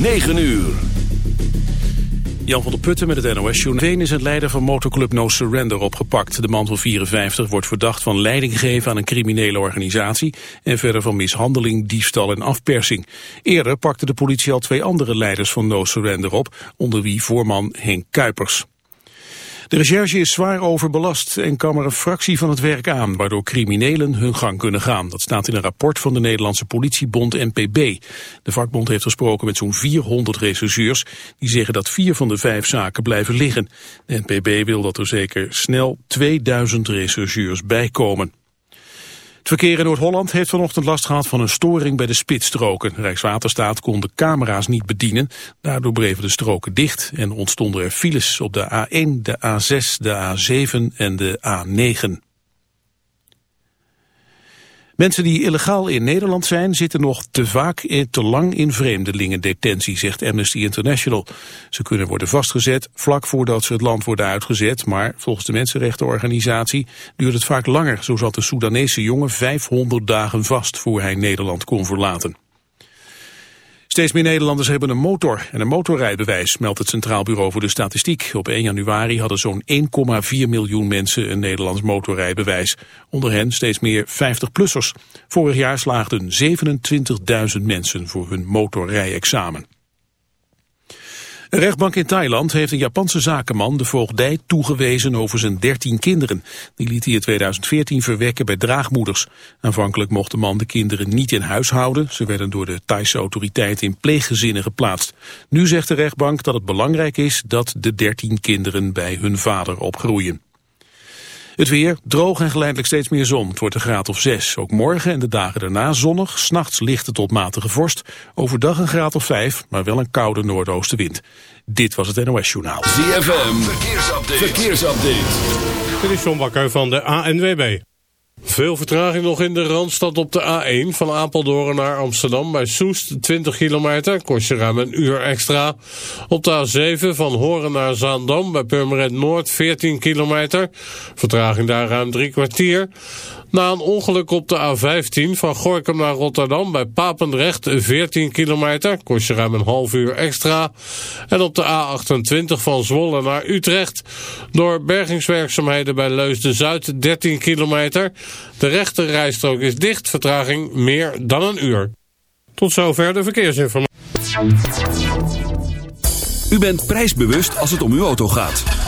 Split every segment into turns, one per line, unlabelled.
9 uur.
Jan van der Putten met het NOS Journal. is het leider van motorclub No Surrender opgepakt. De man van 54 wordt verdacht van leiding geven aan een criminele organisatie... en verder van mishandeling, diefstal en afpersing. Eerder pakte de politie al twee andere leiders van No Surrender op... onder wie voorman Henk Kuipers. De recherche is zwaar overbelast en kan maar een fractie van het werk aan, waardoor criminelen hun gang kunnen gaan. Dat staat in een rapport van de Nederlandse politiebond NPB. De vakbond heeft gesproken met zo'n 400 rechercheurs die zeggen dat vier van de vijf zaken blijven liggen. De NPB wil dat er zeker snel 2000 rechercheurs bijkomen. Het verkeer in Noord-Holland heeft vanochtend last gehad van een storing bij de spitsstroken. Rijkswaterstaat kon de camera's niet bedienen. Daardoor bleven de stroken dicht en ontstonden er files op de A1, de A6, de A7 en de A9. Mensen die illegaal in Nederland zijn zitten nog te vaak en te lang in vreemdelingendetentie, zegt Amnesty International. Ze kunnen worden vastgezet vlak voordat ze het land worden uitgezet, maar volgens de Mensenrechtenorganisatie duurt het vaak langer. Zo zat de Soedanese jongen 500 dagen vast voor hij Nederland kon verlaten. Steeds meer Nederlanders hebben een motor en een motorrijbewijs, meldt het Centraal Bureau voor de Statistiek. Op 1 januari hadden zo'n 1,4 miljoen mensen een Nederlands motorrijbewijs. Onder hen steeds meer 50-plussers. Vorig jaar slaagden 27.000 mensen voor hun motorrijexamen. Een rechtbank in Thailand heeft een Japanse zakenman de voogdij toegewezen over zijn 13 kinderen. Die liet hij in 2014 verwekken bij draagmoeders. Aanvankelijk mocht de man de kinderen niet in huis houden. Ze werden door de Thaise autoriteiten in pleeggezinnen geplaatst. Nu zegt de rechtbank dat het belangrijk is dat de 13 kinderen bij hun vader opgroeien. Het weer, droog en geleidelijk steeds meer zon. Het wordt een graad of 6. Ook morgen en de dagen daarna zonnig. S'nachts lichte tot matige vorst. Overdag een graad of 5, maar wel een koude noordoostenwind. Dit was het NOS Journaal.
ZFM, verkeersupdate. verkeersupdate.
Dit is John Bakker van de ANWB. Veel vertraging nog in de Randstad op de A1 van Apeldoorn naar Amsterdam bij Soest 20 kilometer, kost je ruim een uur extra. Op de A7 van Horen naar Zaandam bij Purmerend Noord 14 kilometer, vertraging daar ruim drie kwartier. Na een ongeluk op de A15 van Gorkum naar Rotterdam bij Papendrecht 14 kilometer, kost je ruim een half uur extra. En op de A28 van Zwolle naar Utrecht door bergingswerkzaamheden bij Leusden-Zuid 13 kilometer. De rechte rijstrook is dicht, vertraging meer dan een uur. Tot zover de verkeersinformatie.
U bent prijsbewust als het om uw auto gaat.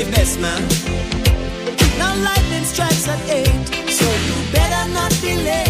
investment. Now lightning strikes at eight, so you
better not
delay.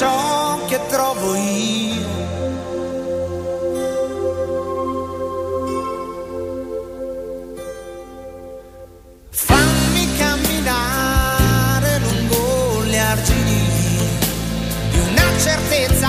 Ciò che trovo io. Fammi camminare lungo gli argini una certezza,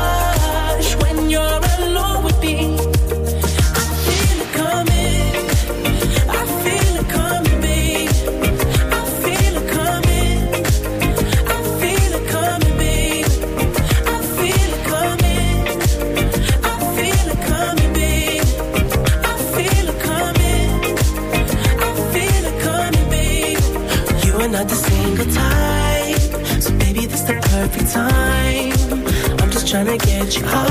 trying to get you high.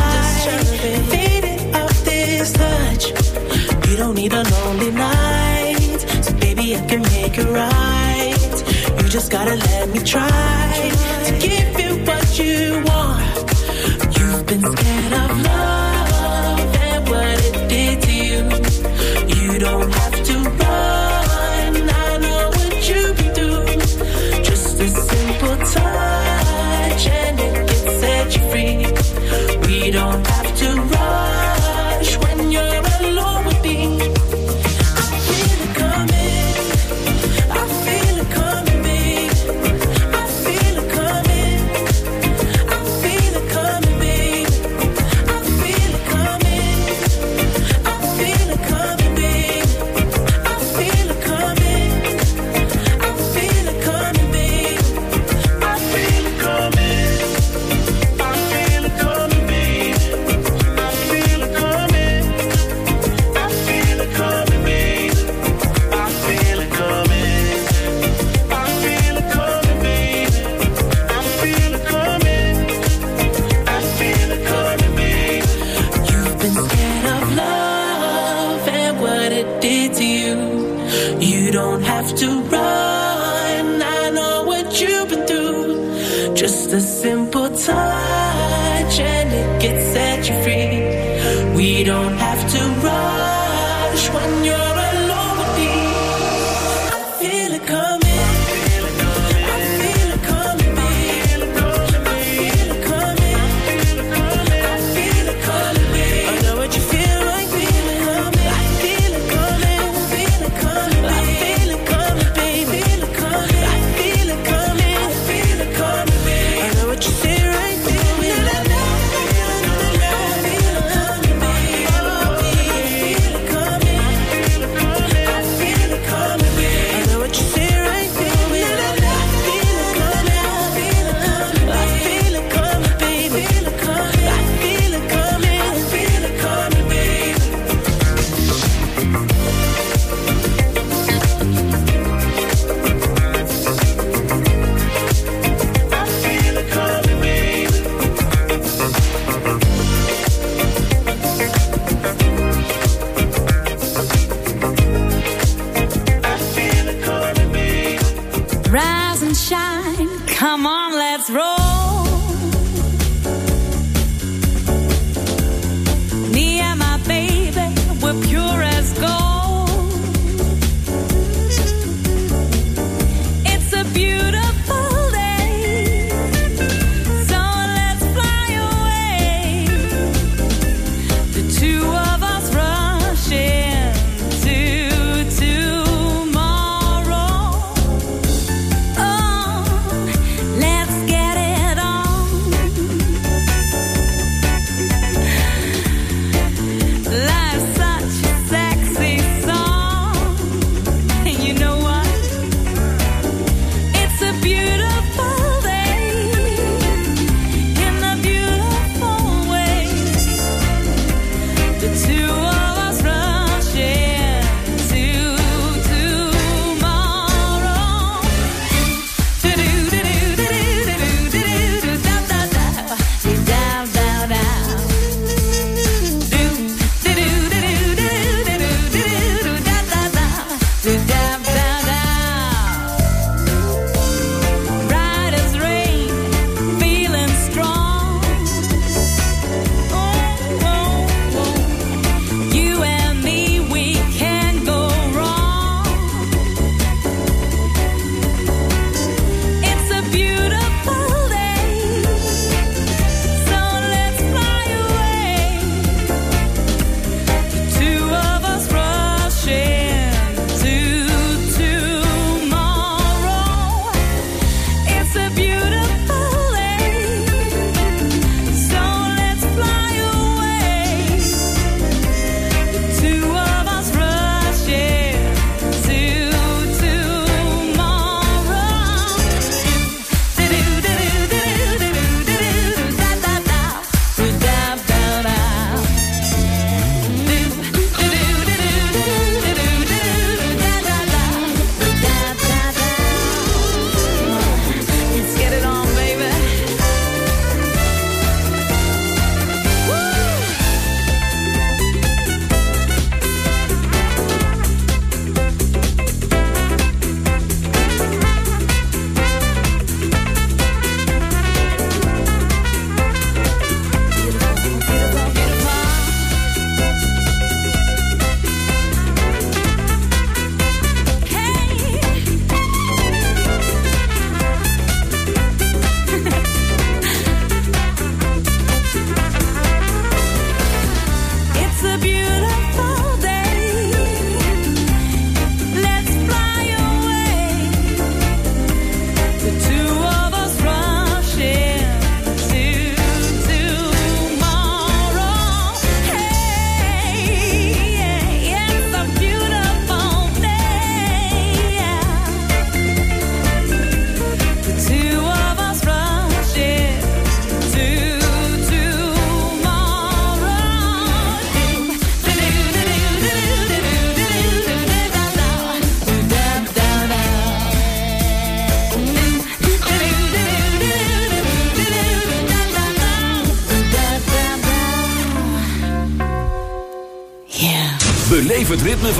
I'm fade it off this touch. You don't need a lonely night, so baby I can make it right. You just gotta let me try to give you what you want to run. Just a simple touch and it gets at your feet we don't have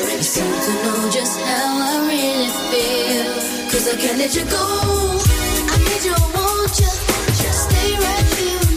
It's good to know just how I really feel. Cause I can't let you go. I need you, I want you. Stay right here.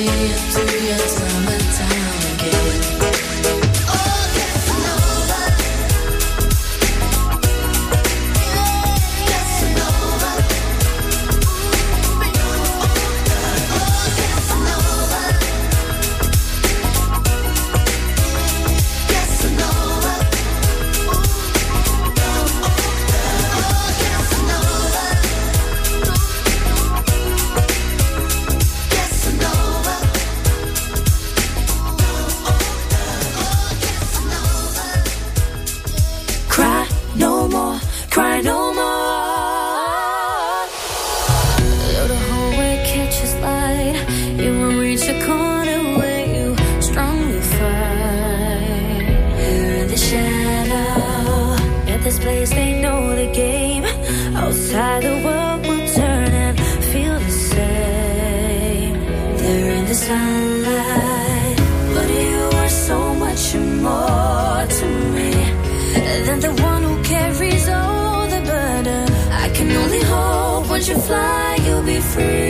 me through your time and time. free.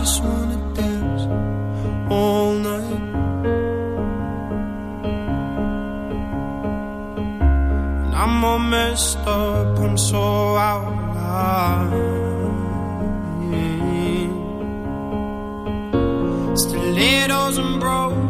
just
wanna dance all night. And I'm all messed up, I'm so out of line. Stilettos and
broke